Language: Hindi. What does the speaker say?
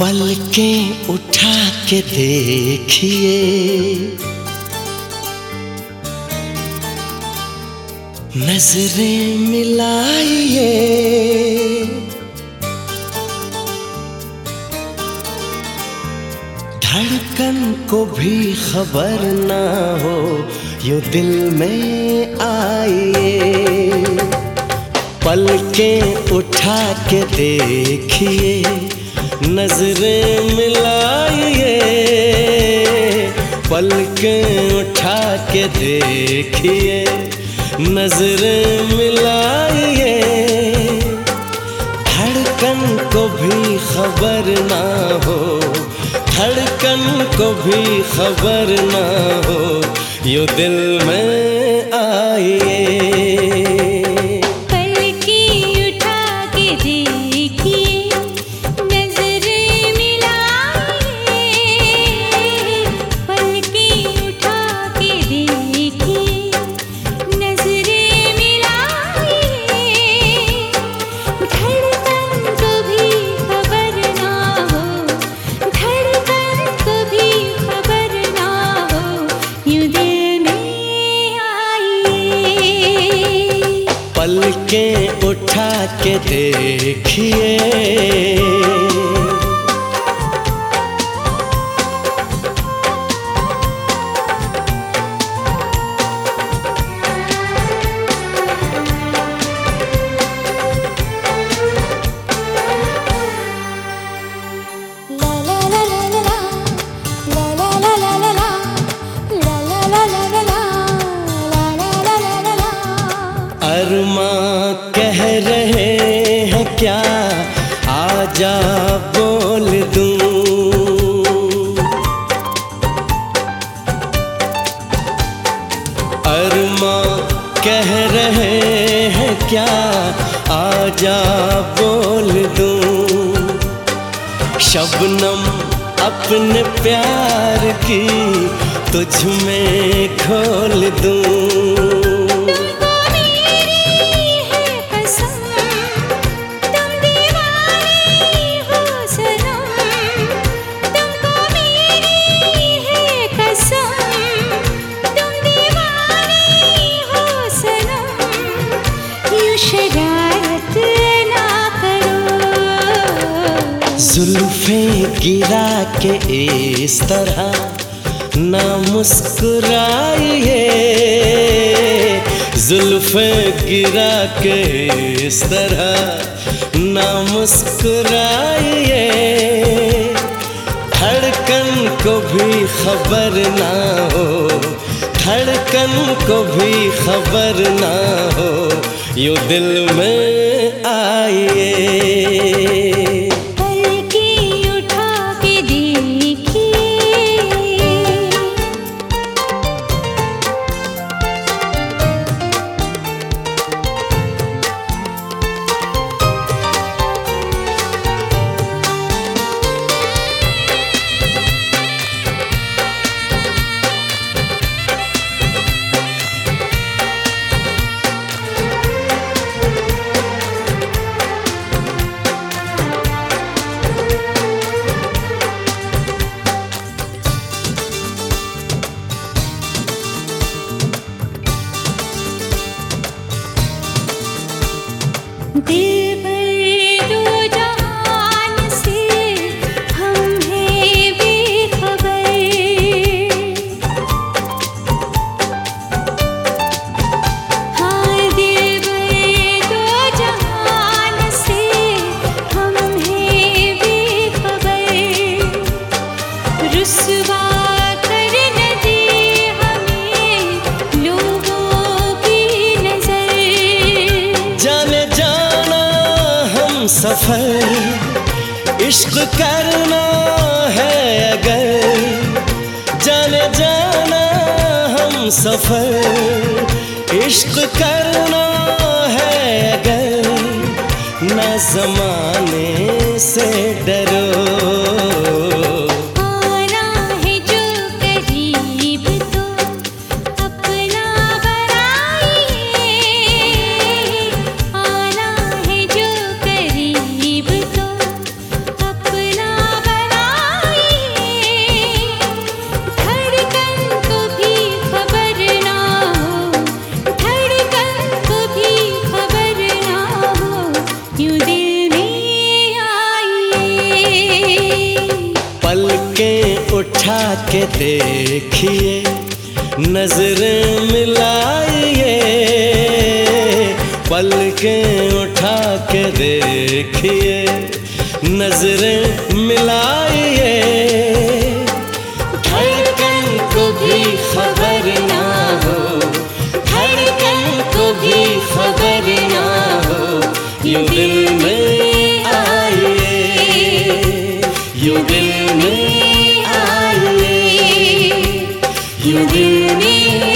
पलकें उठा के देखिए। नज़रें मिलाइए। धड़कन को भी खबर ना हो, यो दिल में आइए। पलकें उठा के देखिए। नज़रें मिलाइए, पलकें उठा के देखिए, नज़रें मिलाइए। धड़कन को भी खबर ना हो, धड़कन को भी खबर ना हो, यो दिल में la la अरमा हैं क्या आजा बोल दूँ। अरमा कह रहे हैं क्या, आजा बोल दूँ। शबनम अपने प्यार की तुझ में खोल दूँ। गिरा के इस तरह ना मुस्कुराइए जुल्फे गिरा के इस तरह ना मुस्कुराइए धड़कन को भी खबर ना हो, धड़कन को भी खबर ना हो, यू दिल में आइए सफ़र इश्क करना है अगर। जाने जाना हम सफ़र इश्क करना है अगर। न जमाने से डरो। के देखिए नज़र मिलाइए पलकें उठा के देखिए नज़र मिलाइए। दिल में आइए यूँ दिल में